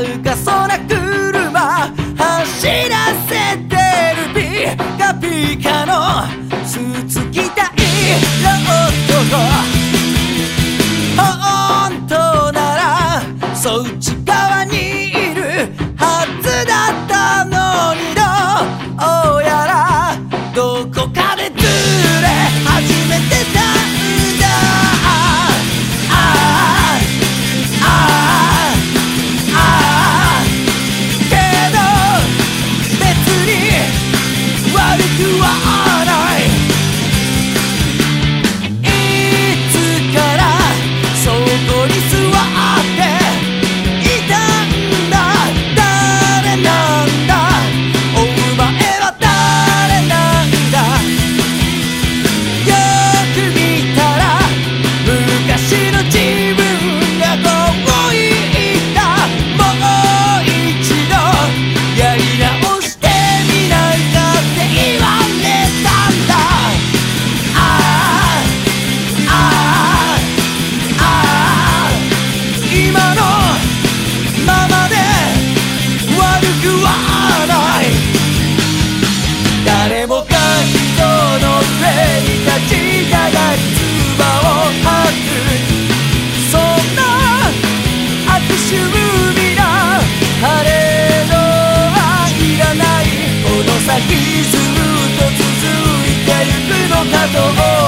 うかそな車走らせてるピカピカのスーツ着たい男本当ならそっち側にいるはずだったの悪く誰もが人の上に立ち上がり唾を吐くそんな悪趣味な晴れのはいらない。この先ずっと続いてゆくのかと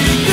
life